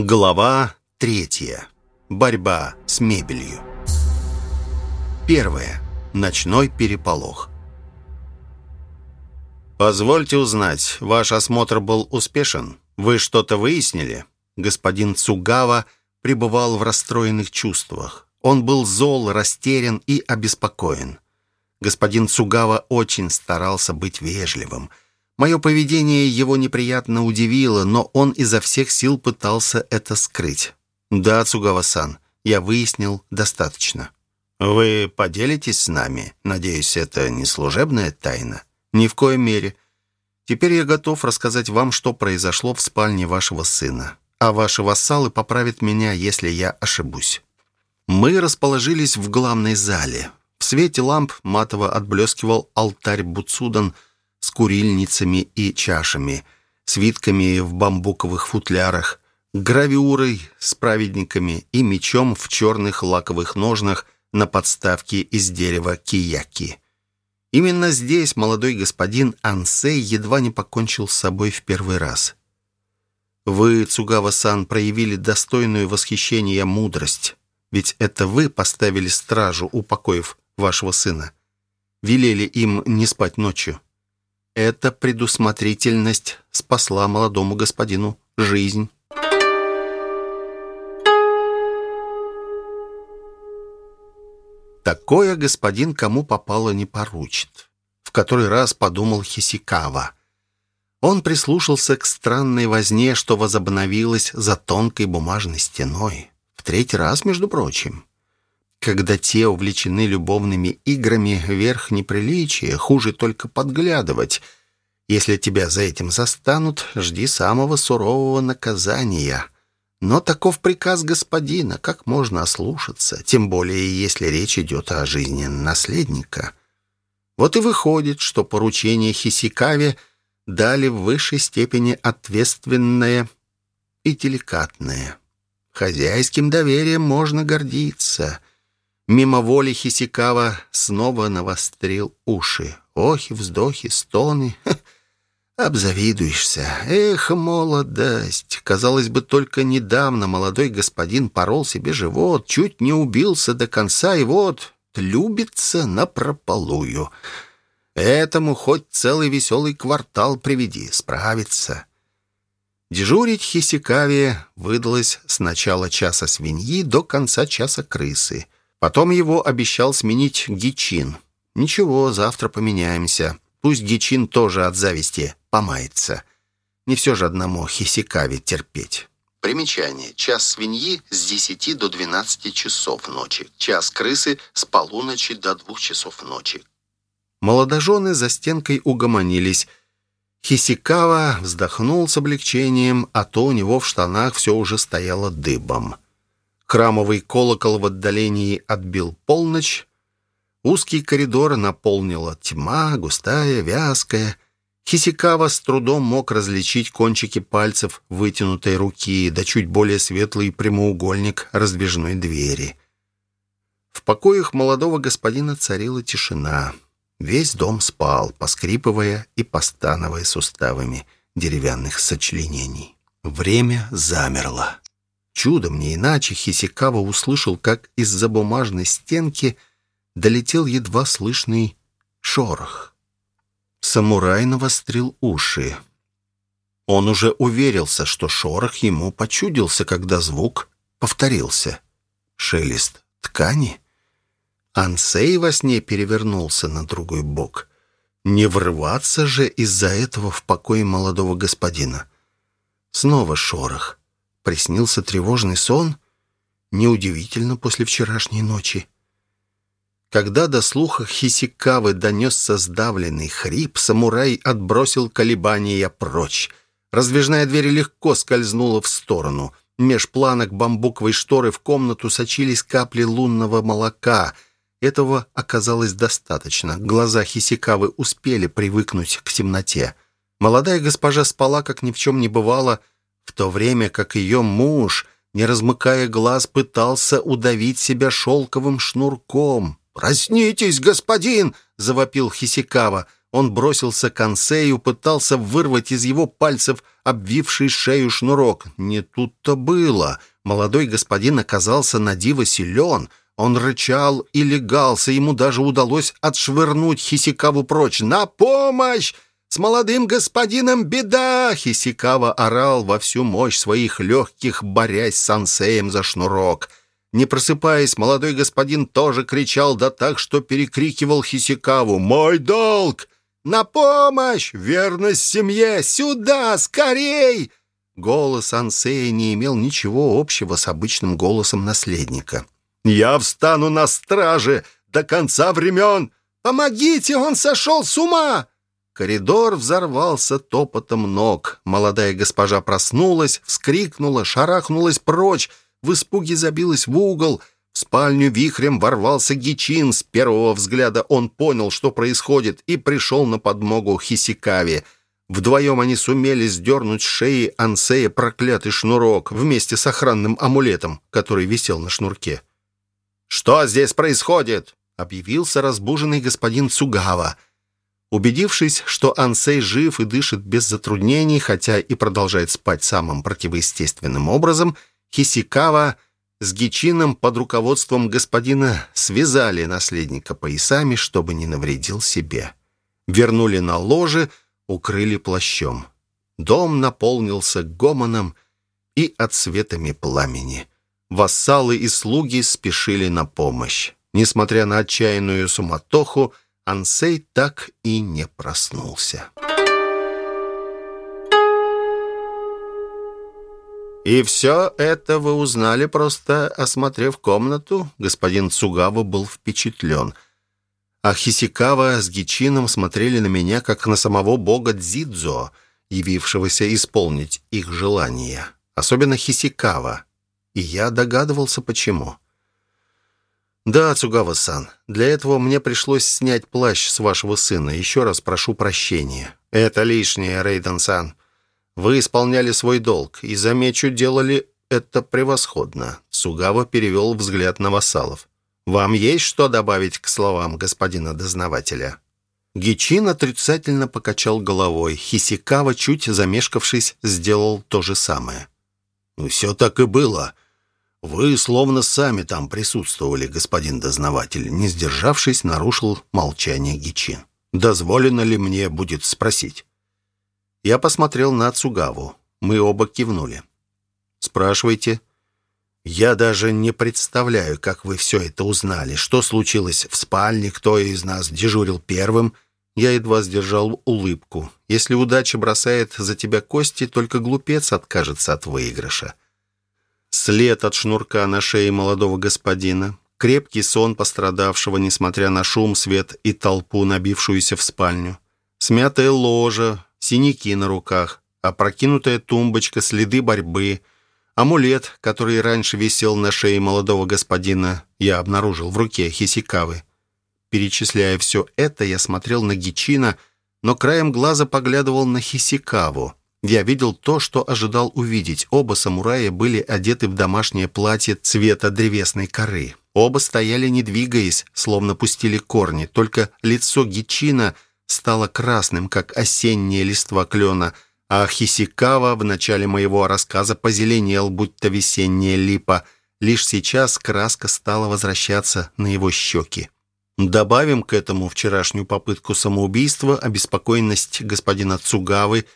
Глава третья. Борьба с мебелью. Первое. Ночной переполох. «Позвольте узнать, ваш осмотр был успешен? Вы что-то выяснили?» Господин Цугава пребывал в расстроенных чувствах. Он был зол, растерян и обеспокоен. Господин Цугава очень старался быть вежливым – Мое поведение его неприятно удивило, но он изо всех сил пытался это скрыть. «Да, Цугава-сан, я выяснил достаточно». «Вы поделитесь с нами? Надеюсь, это не служебная тайна?» «Ни в коей мере. Теперь я готов рассказать вам, что произошло в спальне вашего сына. А ваши вассалы поправят меня, если я ошибусь». Мы расположились в главной зале. В свете ламп матово отблескивал алтарь Буцудан – курильницами и чашами, свитками в бамбуковых футлярах, гравюрой с праведниками и мечом в черных лаковых ножнах на подставке из дерева кияки. Именно здесь молодой господин Ансей едва не покончил с собой в первый раз. Вы, Цугава-сан, проявили достойную восхищения мудрость, ведь это вы поставили стражу, упокоив вашего сына. Велели им не спать ночью. Эта предусмотрительность спасла молодому господину жизнь. Такое господин кому попало не поручит. В который раз подумал Хисикава. Он прислушался к странной возне, что возобновилась за тонкой бумажной стеной. В третий раз, между прочим. Когда те увлечены любовными играми, верх неприличия, хуже только подглядывать. Если тебя за этим застанут, жди самого сурового наказания. Но таков приказ господина, как можно ослушаться, тем более если речь идет о жизни наследника. Вот и выходит, что поручение Хисикаве дали в высшей степени ответственное и деликатное. Хозяйским доверием можно гордиться — Мимо воли Хисикава снова навострил уши. Охи, вздохи, стоны. Обзавидуешься. Эх, молодость! Казалось бы, только недавно молодой господин порол себе живот, чуть не убился до конца, и вот любится напропалую. Этому хоть целый веселый квартал приведи, справится. Дежурить Хисикаве выдалось с начала часа свиньи до конца часа крысы — Потом его обещал сменить Гичин. Ничего, завтра поменяемся. Пусть Гичин тоже от зависти помается. Не все же одному Хисикаве терпеть. Примечание. Час свиньи с 10 до 12 часов ночи. Час крысы с полуночи до 2 часов ночи. Молодожены за стенкой угомонились. Хисикава вздохнул с облегчением, а то у него в штанах все уже стояло дыбом. Храмовый колокол в отдалении отбил полночь. Узкий коридор наполнила тьма, густая, вязкая. Хисикава с трудом мог различить кончики пальцев вытянутой руки, да чуть более светлый прямоугольник раздвижной двери. В покоях молодого господина царила тишина. Весь дом спал, поскрипывая и постановая суставами деревянных сочленений. Время замерло. Чудом не иначе Хисикава услышал, как из-за бумажной стенки долетел едва слышный шорох. Самурай навострил уши. Он уже уверился, что шорох ему почудился, когда звук повторился. Шелест ткани? Ансей во сне перевернулся на другой бок. Не врываться же из-за этого в покой молодого господина. Снова шорох приснился тревожный сон? Неудивительно после вчерашней ночи. Когда до слуха Хисикавы донесся сдавленный хрип, самурай отбросил колебания прочь. Раздвижная дверь легко скользнула в сторону. Меж планок бамбуковой шторы в комнату сочились капли лунного молока. Этого оказалось достаточно. Глаза Хисикавы успели привыкнуть к темноте. Молодая госпожа спала, как ни в чем не бывало, в то время как ее муж, не размыкая глаз, пытался удавить себя шелковым шнурком. «Проснитесь, господин!» — завопил Хисикава. Он бросился к Ансею, пытался вырвать из его пальцев обвивший шею шнурок. Не тут-то было. Молодой господин оказался на диво силен. Он рычал и легался, ему даже удалось отшвырнуть Хисикаву прочь. «На помощь! С молодым господином беда!» Хисикава орал во всю мощь своих легких, борясь с Ансеем за шнурок. Не просыпаясь, молодой господин тоже кричал, да так, что перекрикивал Хисикаву. «Мой долг! На помощь! Верность семье! Сюда! Скорей!» Голос Ансея не имел ничего общего с обычным голосом наследника. «Я встану на страже до конца времен! Помогите, он сошел с ума!» Коридор взорвался топотом ног. Молодая госпожа проснулась, вскрикнула, шарахнулась прочь, в испуге забилась в угол. В спальню вихрем ворвался Гичин. С первого взгляда он понял, что происходит, и пришел на подмогу Хисикаве. Вдвоем они сумели сдернуть с шеи Ансея проклятый шнурок вместе с охранным амулетом, который висел на шнурке. «Что здесь происходит?» — объявился разбуженный господин Цугава. Убедившись, что Ансей жив и дышит без затруднений, хотя и продолжает спать самым противоестественным образом, Хисикава с Гичином под руководством господина связали наследника поясами, чтобы не навредил себе. Вернули на ложе, укрыли плащом. Дом наполнился гомоном и отсветами пламени. Вассалы и слуги спешили на помощь. Несмотря на отчаянную суматоху, Ансей так и не проснулся. «И все это вы узнали, просто осмотрев комнату?» Господин Цугава был впечатлен. А Хисикава с Гичином смотрели на меня, как на самого бога Дзидзо, явившегося исполнить их желания. Особенно Хисикава. И я догадывался, почему. «Да, Цугава-сан, для этого мне пришлось снять плащ с вашего сына. Еще раз прошу прощения». «Это лишнее, Рейден-сан. Вы исполняли свой долг, и, замечу, делали это превосходно». Сугава перевел взгляд на вассалов. «Вам есть что добавить к словам господина дознавателя?» Гичин отрицательно покачал головой. Хисикава, чуть замешкавшись, сделал то же самое. «Ну, «Все так и было. Вы словно сами там присутствовали, господин дознаватель». Не сдержавшись, нарушил молчание Гичин. «Дозволено ли мне будет спросить?» Я посмотрел на Цугаву. Мы оба кивнули. «Спрашивайте». «Я даже не представляю, как вы все это узнали. Что случилось в спальне, кто из нас дежурил первым?» Я едва сдержал улыбку. «Если удача бросает за тебя кости, только глупец откажется от выигрыша». След от шнурка на шее молодого господина, крепкий сон пострадавшего, несмотря на шум, свет и толпу, набившуюся в спальню, смятая ложа, синяки на руках, опрокинутая тумбочка, следы борьбы, амулет, который раньше висел на шее молодого господина, я обнаружил в руке Хисикавы. Перечисляя все это, я смотрел на Гичина, но краем глаза поглядывал на Хисикаву. Я видел то, что ожидал увидеть. Оба самурая были одеты в домашнее платье цвета древесной коры. Оба стояли, не двигаясь, словно пустили корни. Только лицо Гичина — стало красным, как осенняя листва клена, а Хисикава в начале моего рассказа позеленел, будто весенняя липа. Лишь сейчас краска стала возвращаться на его щеки. Добавим к этому вчерашнюю попытку самоубийства, обеспокоенность господина Цугавы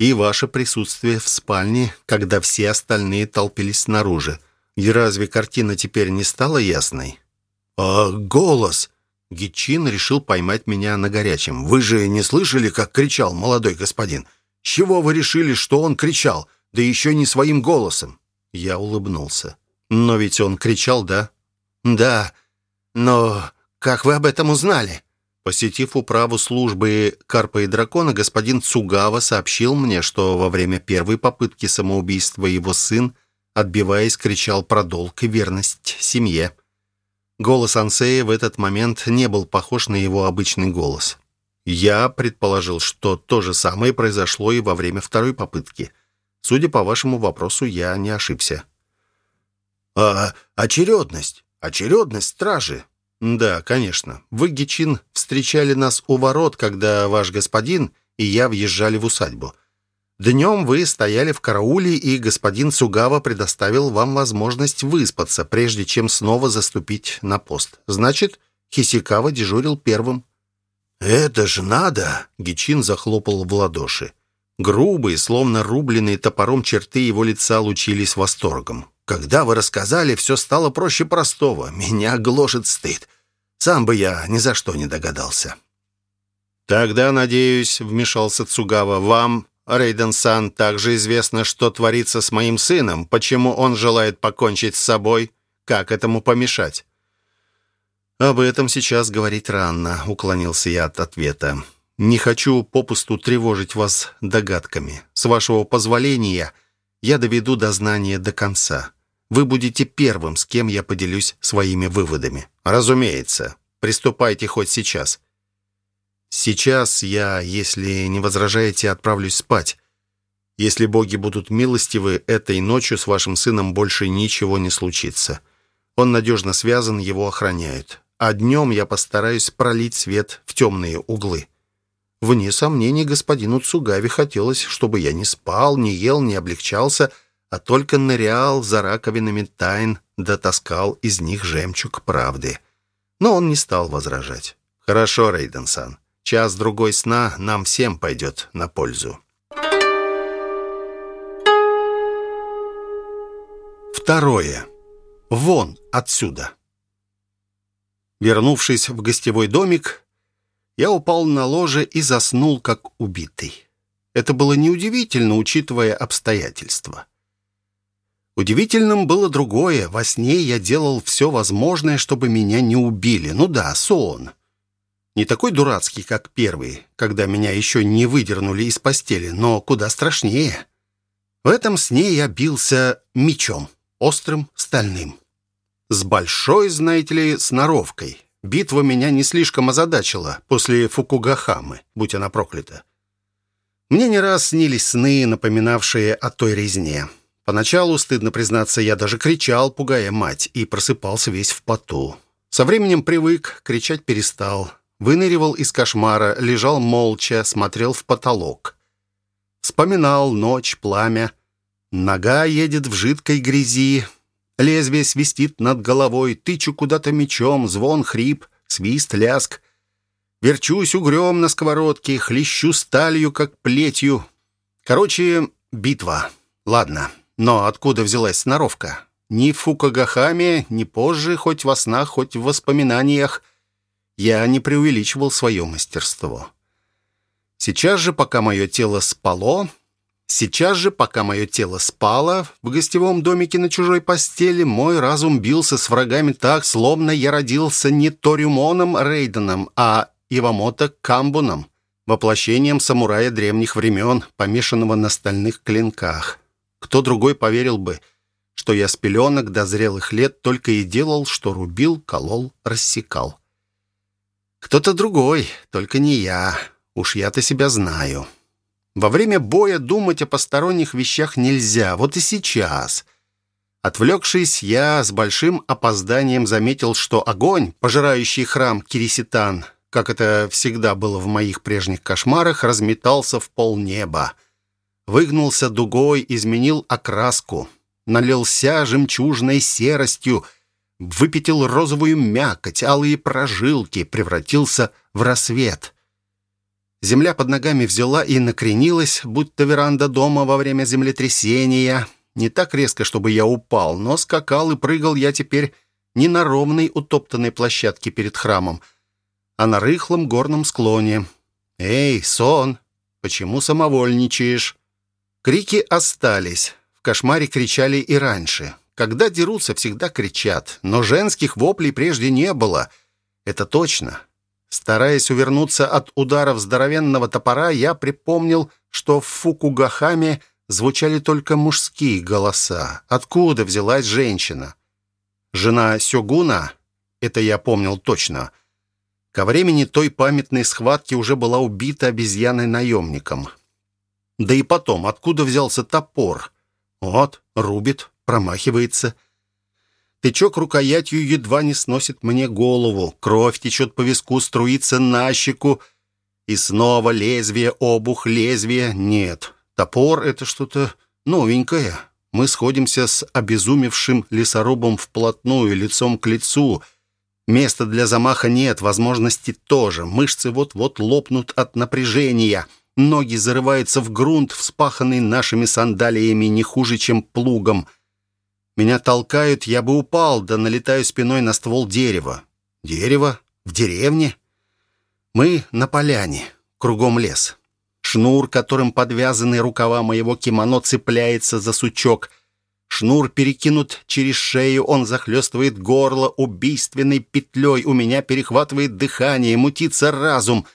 и ваше присутствие в спальне, когда все остальные толпились снаружи. И разве картина теперь не стала ясной? «А голос!» Гичин решил поймать меня на горячем. «Вы же не слышали, как кричал молодой господин? С чего вы решили, что он кричал? Да еще не своим голосом!» Я улыбнулся. «Но ведь он кричал, да?» «Да, но как вы об этом узнали?» Посетив управу службы Карпа и Дракона, господин Цугава сообщил мне, что во время первой попытки самоубийства его сын, отбиваясь, кричал про долг и верность семье. Голос Ансея в этот момент не был похож на его обычный голос. Я предположил, что то же самое произошло и во время второй попытки. Судя по вашему вопросу, я не ошибся. «А очередность? Очередность стражи? «Да, конечно. Вы, Гичин, встречали нас у ворот, когда ваш господин и я въезжали в усадьбу. Днем вы стояли в карауле, и господин Сугава предоставил вам возможность выспаться, прежде чем снова заступить на пост. Значит, Хисикава дежурил первым». «Это же надо!» — Гичин захлопал в ладоши. Грубые, словно рубленные топором черты его лица лучились восторгом. «Когда вы рассказали, все стало проще простого. Меня гложет стыд. Сам бы я ни за что не догадался». «Тогда, надеюсь, — вмешался Цугава, — вам, Рейден-сан, также известно, что творится с моим сыном, почему он желает покончить с собой, как этому помешать?» «Об этом сейчас говорить рано», — уклонился я от ответа. «Не хочу попусту тревожить вас догадками. С вашего позволения я доведу дознание до конца. Вы будете первым, с кем я поделюсь своими выводами». «Разумеется. Приступайте хоть сейчас». Сейчас я, если не возражаете, отправлюсь спать. Если боги будут милостивы, этой ночью с вашим сыном больше ничего не случится. Он надежно связан, его охраняют. А днем я постараюсь пролить свет в темные углы. Вне сомнений, господину Цугави хотелось, чтобы я не спал, не ел, не облегчался, а только нырял за раковинами тайн, дотаскал из них жемчуг правды. Но он не стал возражать. «Хорошо, Рейден-сан. Час-другой сна нам всем пойдет на пользу. Второе. Вон отсюда. Вернувшись в гостевой домик, я упал на ложе и заснул, как убитый. Это было неудивительно, учитывая обстоятельства. Удивительным было другое. Во сне я делал все возможное, чтобы меня не убили. Ну да, сон. Не такой дурацкий, как первый, когда меня еще не выдернули из постели, но куда страшнее. В этом сне я бился мечом, острым, стальным. С большой, знаете ли, сноровкой. Битва меня не слишком озадачила после Фукугахамы, будь она проклята. Мне не раз снились сны, напоминавшие о той резне. Поначалу, стыдно признаться, я даже кричал, пугая мать, и просыпался весь в поту. Со временем привык, кричать перестал. Выныривал из кошмара, лежал молча, смотрел в потолок. Вспоминал ночь, пламя. Нога едет в жидкой грязи. Лезвие свистит над головой, тычу куда-то мечом, звон, хрип, свист, ляск. Верчусь угрем на сковородке, хлещу сталью, как плетью. Короче, битва. Ладно, но откуда взялась сноровка? Ни в Фукагахаме, ни позже, хоть во снах, хоть в воспоминаниях. Я не преувеличивал свое мастерство. Сейчас же, пока мое тело спало... Сейчас же, пока мое тело спало в гостевом домике на чужой постели, мой разум бился с врагами так, словно я родился не Ториумоном Рейденом, а Ивамото Камбуном, воплощением самурая древних времен, помешанного на стальных клинках. Кто другой поверил бы, что я с пеленок до зрелых лет только и делал, что рубил, колол, рассекал. Кто-то другой, только не я. Уж я-то себя знаю. Во время боя думать о посторонних вещах нельзя. Вот и сейчас. Отвлекшись, я с большим опозданием заметил, что огонь, пожирающий храм Кириситан, как это всегда было в моих прежних кошмарах, разметался в полнеба. Выгнулся дугой, изменил окраску, налился жемчужной серостью — выпятил розовую мякоть, алые прожилки, превратился в рассвет. Земля под ногами взяла и накренилась, будто веранда дома во время землетрясения. Не так резко, чтобы я упал, но скакал и прыгал я теперь не на ровной утоптанной площадке перед храмом, а на рыхлом горном склоне. «Эй, сон, почему самовольничаешь?» Крики остались. В кошмаре кричали и раньше. Когда дерутся, всегда кричат. Но женских воплей прежде не было. Это точно. Стараясь увернуться от ударов здоровенного топора, я припомнил, что в Фукугахаме звучали только мужские голоса. Откуда взялась женщина? Жена Сёгуна? Это я помнил точно. Ко времени той памятной схватки уже была убита обезьяной-наемником. Да и потом, откуда взялся топор? Вот, рубит, промахивается. Тычок рукоятью едва не сносит мне голову. Кровь течет по виску, струится на щеку. И снова лезвие, обух, лезвие. Нет, топор — это что-то новенькое. Мы сходимся с обезумевшим лесорубом вплотную, лицом к лицу. Места для замаха нет, возможности тоже. Мышцы вот-вот лопнут от напряжения. Ноги зарываются в грунт, вспаханный нашими сандалиями не хуже, чем плугом — меня толкают, я бы упал, да налетаю спиной на ствол дерева. Дерево? В деревне? Мы на поляне, кругом лес. Шнур, которым подвязаны рукава моего кимоно, цепляется за сучок. Шнур перекинут через шею, он захлестывает горло убийственной петлей. У меня перехватывает дыхание, мутится разум.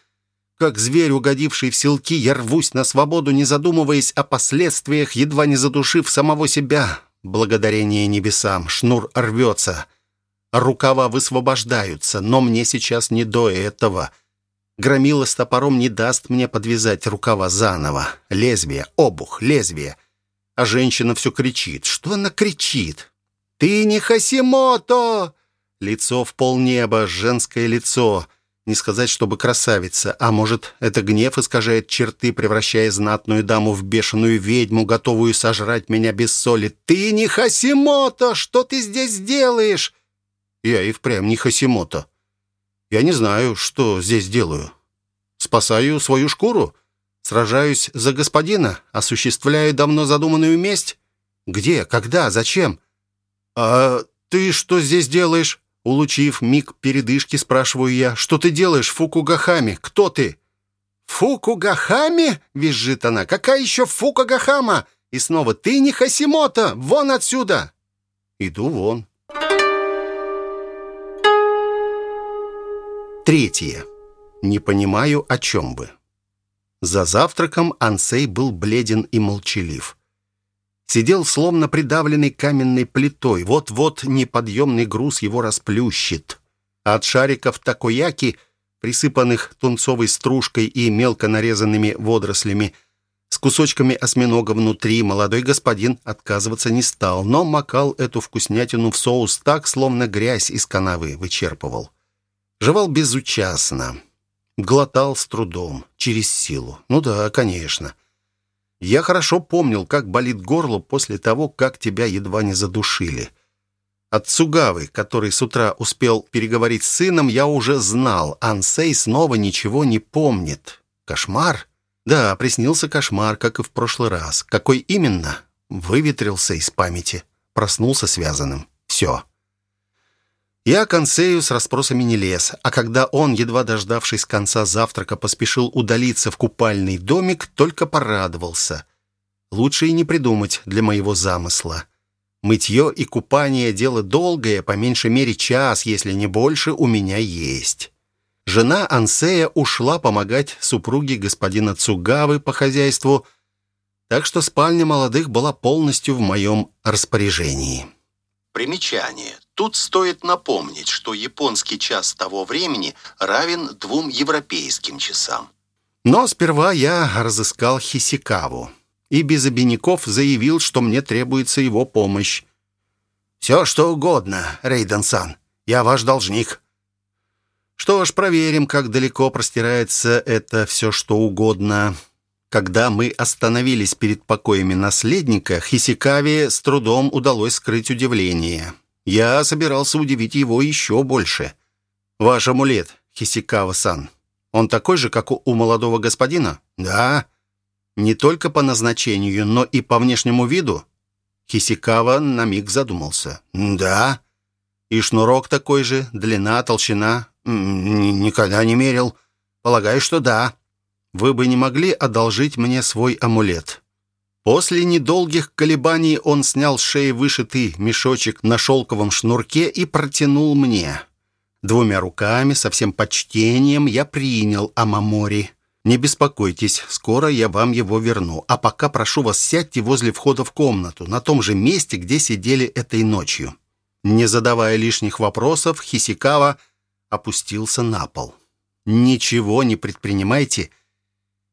Как зверь, угодивший в селки, я рвусь на свободу, не задумываясь о последствиях, едва не задушив самого себя. Благодарение небесам, шнур рвется. Рукава высвобождаются, но мне сейчас не до этого. Громила с топором не даст мне подвязать рукава заново. Лезвие, обух, лезвие. А женщина все кричит. Что она кричит? «Ты не Хасимото!» Лицо в полнеба, женское лицо. Не сказать, чтобы красавица, а может, это гнев искажает черты, превращая знатную даму в бешеную ведьму, готовую сожрать меня без соли. «Ты не Хасимото! Что ты здесь делаешь?» «Я и впрямь не Хасимото. Я не знаю, что здесь делаю. Спасаю свою шкуру? Сражаюсь за господина? Осуществляю давно задуманную месть? Где? Когда? Зачем?» «А ты что здесь делаешь?» Улучив миг передышки, спрашиваю я, «Что ты делаешь, Фукугахами? Кто ты?» «Фукугахами?» — визжит она. «Какая еще Фукугахама?» И снова, «Ты не Хасимото! Вон отсюда!» Иду вон. Третье. Не понимаю, о чем бы. За завтраком Ансей был бледен и молчалив. Сидел словно придавленный каменной плитой. Вот-вот неподъемный груз его расплющит. от шариков такояки, присыпанных тунцовой стружкой и мелко нарезанными водорослями, с кусочками осьминога внутри, молодой господин отказываться не стал, но макал эту вкуснятину в соус так, словно грязь из канавы вычерпывал. Жевал безучастно. Глотал с трудом, через силу. Ну да, конечно. Я хорошо помнил, как болит горло после того, как тебя едва не задушили. От Цугавы, который с утра успел переговорить с сыном, я уже знал. Ансей снова ничего не помнит. Кошмар? Да, приснился кошмар, как и в прошлый раз. Какой именно? Выветрился из памяти. Проснулся связанным. Все. Я к Ансею с расспросами не лез, а когда он, едва дождавшись конца завтрака, поспешил удалиться в купальный домик, только порадовался. Лучше и не придумать для моего замысла. Мытье и купание — дело долгое, по меньшей мере час, если не больше, у меня есть. Жена Ансея ушла помогать супруге господина Цугавы по хозяйству, так что спальня молодых была полностью в моем распоряжении. Примечание. Тут стоит напомнить, что японский час того времени равен двум европейским часам. Но сперва я разыскал Хисикаву и без обиняков заявил, что мне требуется его помощь. «Все, что угодно, Рейден-сан. Я ваш должник». Что ж, проверим, как далеко простирается это все, что угодно. Когда мы остановились перед покоями наследника, Хисикаве с трудом удалось скрыть удивление. Я собирался удивить его еще больше. «Ваш амулет, Хисикава-сан, он такой же, как у молодого господина?» «Да». «Не только по назначению, но и по внешнему виду?» Хисикава на миг задумался. «Да». «И шнурок такой же, длина, толщина?» «Никогда не мерил. Полагаю, что да. Вы бы не могли одолжить мне свой амулет?» После недолгих колебаний он снял с шеи вышитый мешочек на шелковом шнурке и протянул мне. Двумя руками, со всем почтением, я принял Амамори. «Не беспокойтесь, скоро я вам его верну. А пока прошу вас, сядьте возле входа в комнату, на том же месте, где сидели этой ночью». Не задавая лишних вопросов, Хисикава опустился на пол. «Ничего не предпринимайте»,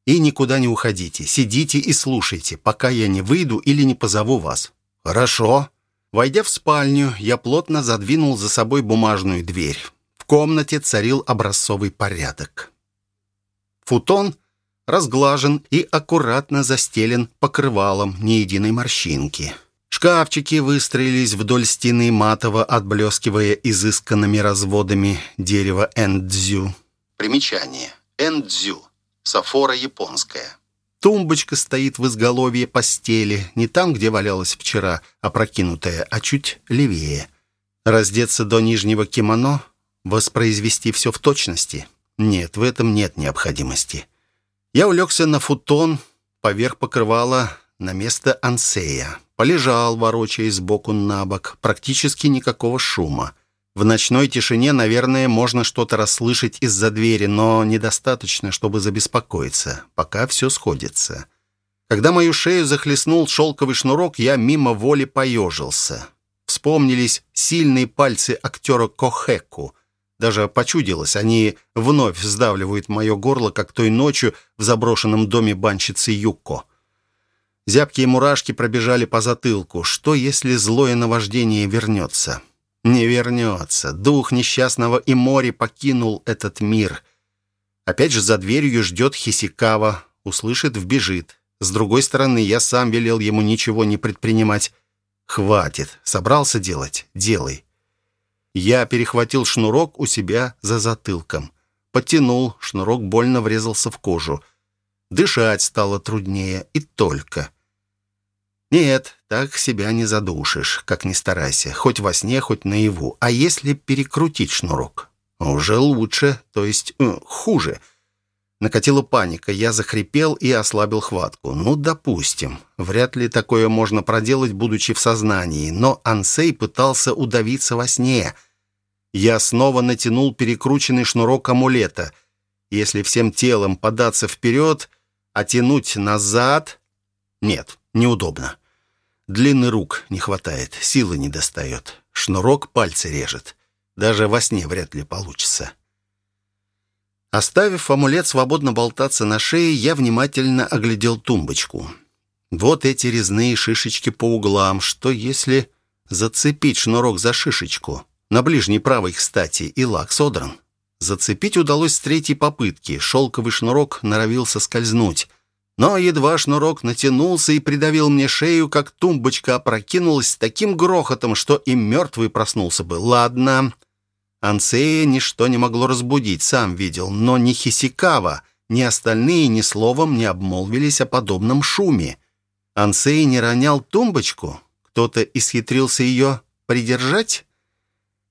и никуда не уходите. Сидите и слушайте, пока я не выйду или не позову вас». «Хорошо». Войдя в спальню, я плотно задвинул за собой бумажную дверь. В комнате царил образцовый порядок. Футон разглажен и аккуратно застелен покрывалом ни единой морщинки. Шкафчики выстроились вдоль стены матово, отблескивая изысканными разводами дерева эндзю. Примечание. Эндзю. Сафора японская. Тумбочка стоит в изголовье постели, не там, где валялась вчера, опрокинутая, а чуть левее. Раздеться до нижнего кимоно, воспроизвести все в точности? Нет, в этом нет необходимости. Я улегся на футон, поверх покрывала на место ансея. Полежал, ворочаясь сбоку на бок. Практически никакого шума. В ночной тишине, наверное, можно что-то расслышать из-за двери, но недостаточно, чтобы забеспокоиться. Пока все сходится. Когда мою шею захлестнул шелковый шнурок, я мимо воли поежился. Вспомнились сильные пальцы актера Кохеку. Даже почудилось, они вновь сдавливают мое горло, как той ночью в заброшенном доме банщицы Юко. Зябкие мурашки пробежали по затылку. Что, если злое наваждение вернется? Не вернется. Дух несчастного и море покинул этот мир. Опять же за дверью ждет Хисикава. Услышит, вбежит. С другой стороны, я сам велел ему ничего не предпринимать. Хватит. Собрался делать? Делай. Я перехватил шнурок у себя за затылком. Подтянул, шнурок больно врезался в кожу. Дышать стало труднее, и только. Нет, так себя не задушишь, как ни старайся, хоть во сне, хоть наяву. А если перекрутить шнурок? Уже лучше, то есть э, хуже. Накатила паника, я захрипел и ослабил хватку. Ну, допустим. Вряд ли такое можно проделать, будучи в сознании. Но Ансей пытался удавиться во сне. Я снова натянул перекрученный шнурок амулета. Если всем телом податься вперед, а тянуть назад... Нет, неудобно. Длины рук не хватает, силы не достает. Шнурок пальцы режет. Даже во сне вряд ли получится. Оставив амулет свободно болтаться на шее, я внимательно оглядел тумбочку. Вот эти резные шишечки по углам. Что если зацепить шнурок за шишечку? На ближней правой, кстати, и лак содран. Зацепить удалось с третьей попытки. Шелковый шнурок норовился скользнуть. Но едва шнурок натянулся и придавил мне шею, как тумбочка опрокинулась с таким грохотом, что и мертвый проснулся бы. Ладно. Ансея ничто не могло разбудить, сам видел. Но ни Хисикава, ни остальные ни словом не обмолвились о подобном шуме. Ансей не ронял тумбочку? Кто-то исхитрился ее придержать?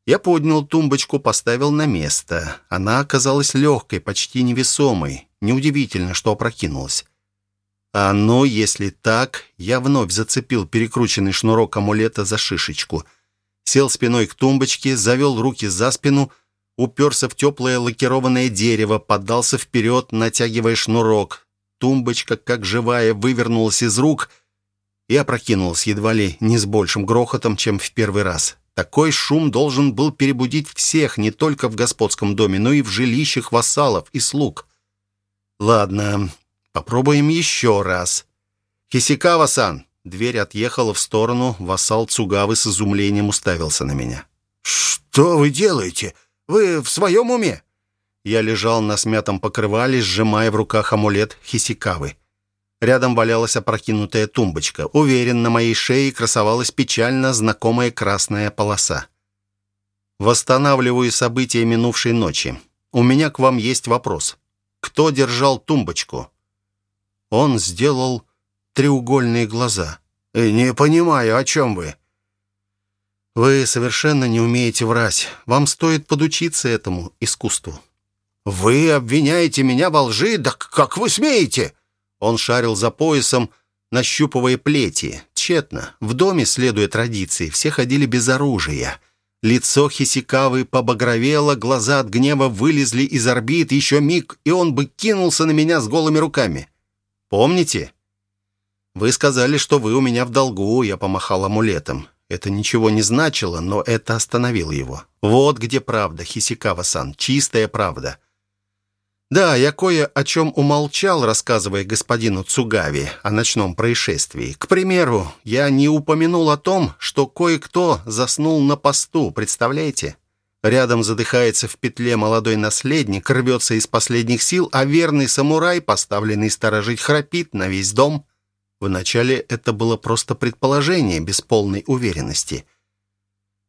Я поднял тумбочку, поставил на место. Она оказалась легкой, почти невесомой. Неудивительно, что опрокинулась. А ну, если так, я вновь зацепил перекрученный шнурок амулета за шишечку. Сел спиной к тумбочке, завел руки за спину, уперся в теплое лакированное дерево, поддался вперед, натягивая шнурок. Тумбочка, как живая, вывернулась из рук и опрокинулась едва ли не с большим грохотом, чем в первый раз. Такой шум должен был перебудить всех, не только в господском доме, но и в жилищах вассалов и слуг. Ладно, Попробуем еще раз. Хисикава-сан. Дверь отъехала в сторону. Вассал Цугавы с изумлением уставился на меня. «Что вы делаете? Вы в своем уме?» Я лежал на смятом покрывале, сжимая в руках амулет Хисикавы. Рядом валялась опрокинутая тумбочка. Уверен, на моей шее красовалась печально знакомая красная полоса. Восстанавливаю события минувшей ночи. У меня к вам есть вопрос. Кто держал тумбочку? Он сделал треугольные глаза. «Э, «Не понимаю, о чем вы?» «Вы совершенно не умеете врать. Вам стоит подучиться этому искусству». «Вы обвиняете меня во лжи? Да как вы смеете?» Он шарил за поясом, нащупывая плети. Тщетно. В доме, следуя традиции, все ходили без оружия. Лицо Хисикавы побагровело, глаза от гнева вылезли из орбит. Еще миг, и он бы кинулся на меня с голыми руками. Помните? Вы сказали, что вы у меня в долгу, я помахал амулетом. Это ничего не значило, но это остановило его. Вот где правда, Хисикава-сан, чистая правда. Да, я кое о чем умолчал, рассказывая господину Цугави о ночном происшествии. К примеру, я не упомянул о том, что кое-кто заснул на посту, представляете? Рядом задыхается в петле молодой наследник, рвется из последних сил, а верный самурай, поставленный сторожить, храпит на весь дом. Вначале это было просто предположение, без полной уверенности.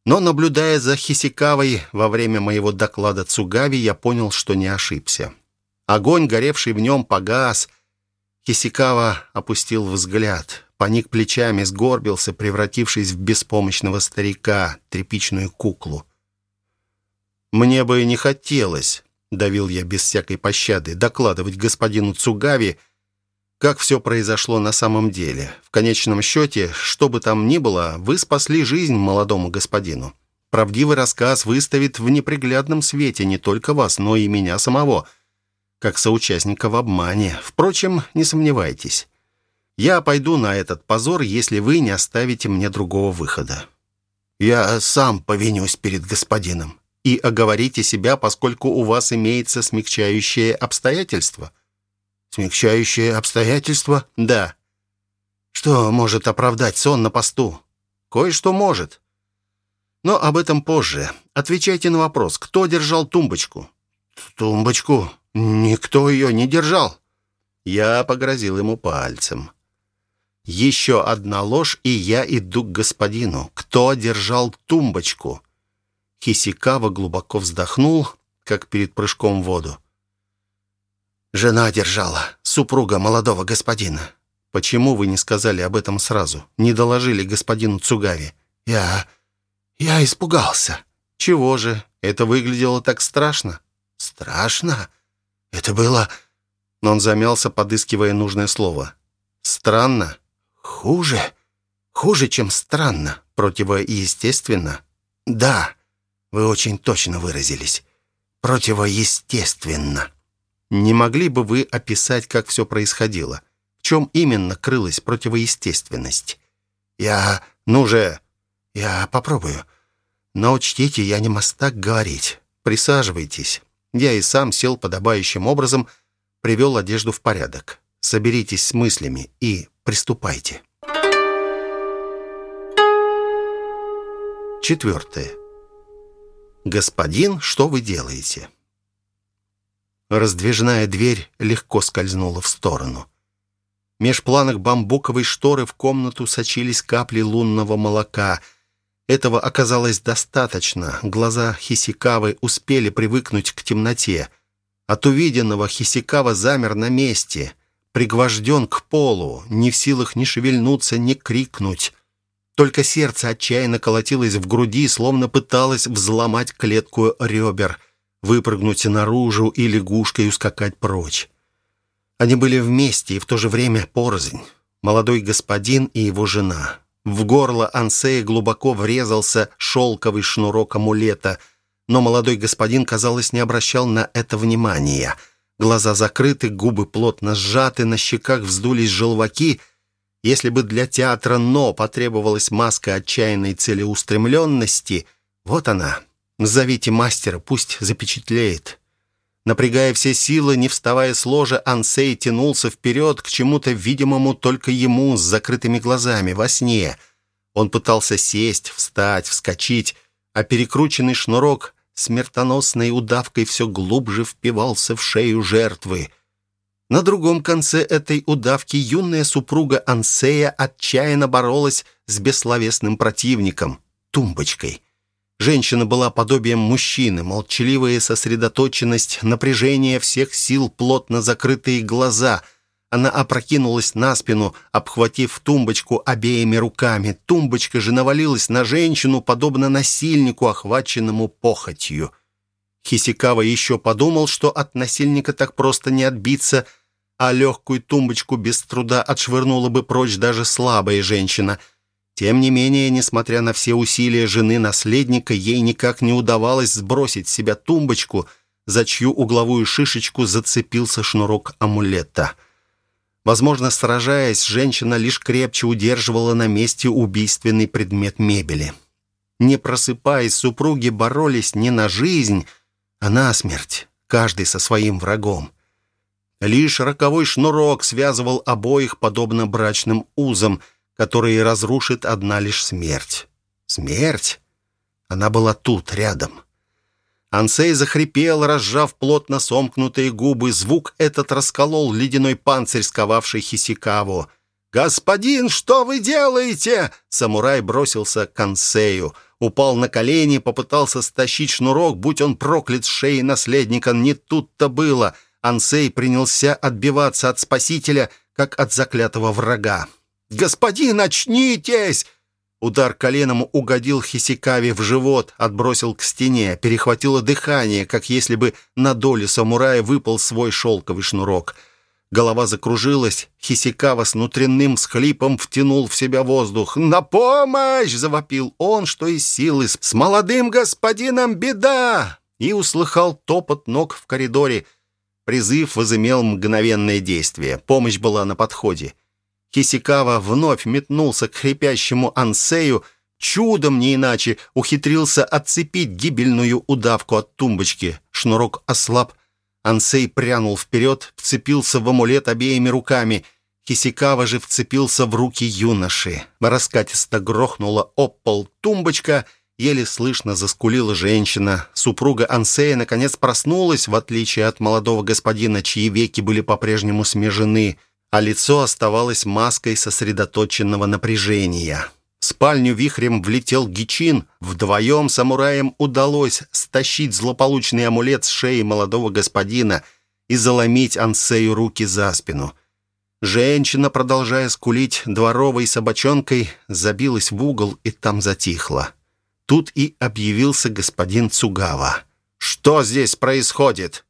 Но, наблюдая за Хисикавой во время моего доклада Цугави, я понял, что не ошибся. Огонь, горевший в нем, погас. Хисикава опустил взгляд, поник плечами, сгорбился, превратившись в беспомощного старика, тряпичную куклу. «Мне бы не хотелось», — давил я без всякой пощады, «докладывать господину Цугави, как все произошло на самом деле. В конечном счете, что бы там ни было, вы спасли жизнь молодому господину. Правдивый рассказ выставит в неприглядном свете не только вас, но и меня самого» как соучастника в обмане. Впрочем, не сомневайтесь. Я пойду на этот позор, если вы не оставите мне другого выхода. Я сам повинюсь перед господином. И оговорите себя, поскольку у вас имеется смягчающее обстоятельство. Смягчающее обстоятельство? Да. Что может оправдать сон на посту? Кое-что может. Но об этом позже. Отвечайте на вопрос, кто держал тумбочку? Тумбочку? «Никто ее не держал». Я погрозил ему пальцем. «Еще одна ложь, и я иду к господину. Кто держал тумбочку?» Хисикава глубоко вздохнул, как перед прыжком в воду. «Жена держала, супруга молодого господина. Почему вы не сказали об этом сразу? Не доложили господину Цугави?» «Я... я испугался». «Чего же? Это выглядело так страшно». «Страшно?» Это было...» Но он замялся, подыскивая нужное слово. «Странно? Хуже? Хуже, чем странно? Противоестественно?» «Да, вы очень точно выразились. Противоестественно». «Не могли бы вы описать, как все происходило? В чем именно крылась противоестественность?» «Я... ну же...» «Я попробую. Но учтите, я не мастак говорить. Присаживайтесь». Я и сам сел подобающим образом, привел одежду в порядок. Соберитесь с мыслями и приступайте. Четвертое. «Господин, что вы делаете?» Раздвижная дверь легко скользнула в сторону. Меж планок бамбуковой шторы в комнату сочились капли лунного молока — этого оказалось достаточно. Глаза Хисикавы успели привыкнуть к темноте. От увиденного Хисикава замер на месте, пригвожден к полу, не в силах ни шевельнуться, ни крикнуть. Только сердце отчаянно колотилось в груди, словно пыталось взломать клетку ребер, выпрыгнуть наружу и лягушкой ускакать прочь. Они были вместе и в то же время порознь. Молодой господин и его жена. В горло Ансея глубоко врезался шелковый шнурок амулета, но молодой господин, казалось, не обращал на это внимания. Глаза закрыты, губы плотно сжаты, на щеках вздулись желваки. Если бы для театра «но» потребовалась маска отчаянной целеустремленности, вот она. Зовите мастера, пусть запечатлеет. Напрягая все силы, не вставая с ложа, Ансей тянулся вперед к чему-то видимому только ему с закрытыми глазами, во сне. Он пытался сесть, встать, вскочить, а перекрученный шнурок смертоносной удавкой все глубже впивался в шею жертвы. На другом конце этой удавки юная супруга Ансея отчаянно боролась с бессловесным противником — тумбочкой. Женщина была подобием мужчины, молчаливая сосредоточенность, напряжение всех сил, плотно закрытые глаза. Она опрокинулась на спину, обхватив тумбочку обеими руками. Тумбочка же навалилась на женщину, подобно насильнику, охваченному похотью. Хисикава еще подумал, что от насильника так просто не отбиться, а легкую тумбочку без труда отшвырнула бы прочь даже слабая женщина — тем не менее, несмотря на все усилия жены наследника, ей никак не удавалось сбросить с себя тумбочку, за чью угловую шишечку зацепился шнурок амулета. Возможно, сражаясь, женщина лишь крепче удерживала на месте убийственный предмет мебели. Не просыпаясь, супруги боролись не на жизнь, а на смерть. каждый со своим врагом. Лишь роковой шнурок связывал обоих подобно брачным узам, которые разрушит одна лишь смерть. Смерть? Она была тут, рядом. Ансей захрипел, разжав плотно сомкнутые губы. Звук этот расколол ледяной панцирь, сковавший Хисикаву. «Господин, что вы делаете?» Самурай бросился к Ансею. Упал на колени, попытался стащить шнурок, будь он проклят с шеи наследника. Не тут-то было. Ансей принялся отбиваться от спасителя, как от заклятого врага. «Господин, очнитесь!» Удар коленом угодил Хисикаве в живот, отбросил к стене, перехватило дыхание, как если бы на долю самурая выпал свой шелковый шнурок. Голова закружилась, Хисикава с внутренним схлипом втянул в себя воздух. «На помощь!» — завопил он, что из силы. «С молодым господином беда!» И услыхал топот ног в коридоре. Призыв возымел мгновенное действие. Помощь была на подходе. Хисикава вновь метнулся к хрипящему Ансею, чудом не иначе ухитрился отцепить гибельную удавку от тумбочки. Шнурок ослаб. Ансей прянул вперед, вцепился в амулет обеими руками. Хисикава же вцепился в руки юноши. Раскатисто грохнула об пол тумбочка, еле слышно заскулила женщина. Супруга Ансея наконец проснулась, в отличие от молодого господина, чьи веки были по-прежнему смежены — а лицо оставалось маской сосредоточенного напряжения. В спальню вихрем влетел Гичин. Вдвоем самураям удалось стащить злополучный амулет с шеи молодого господина и заломить Ансею руки за спину. Женщина, продолжая скулить дворовой собачонкой, забилась в угол и там затихла. Тут и объявился господин Цугава. «Что здесь происходит?»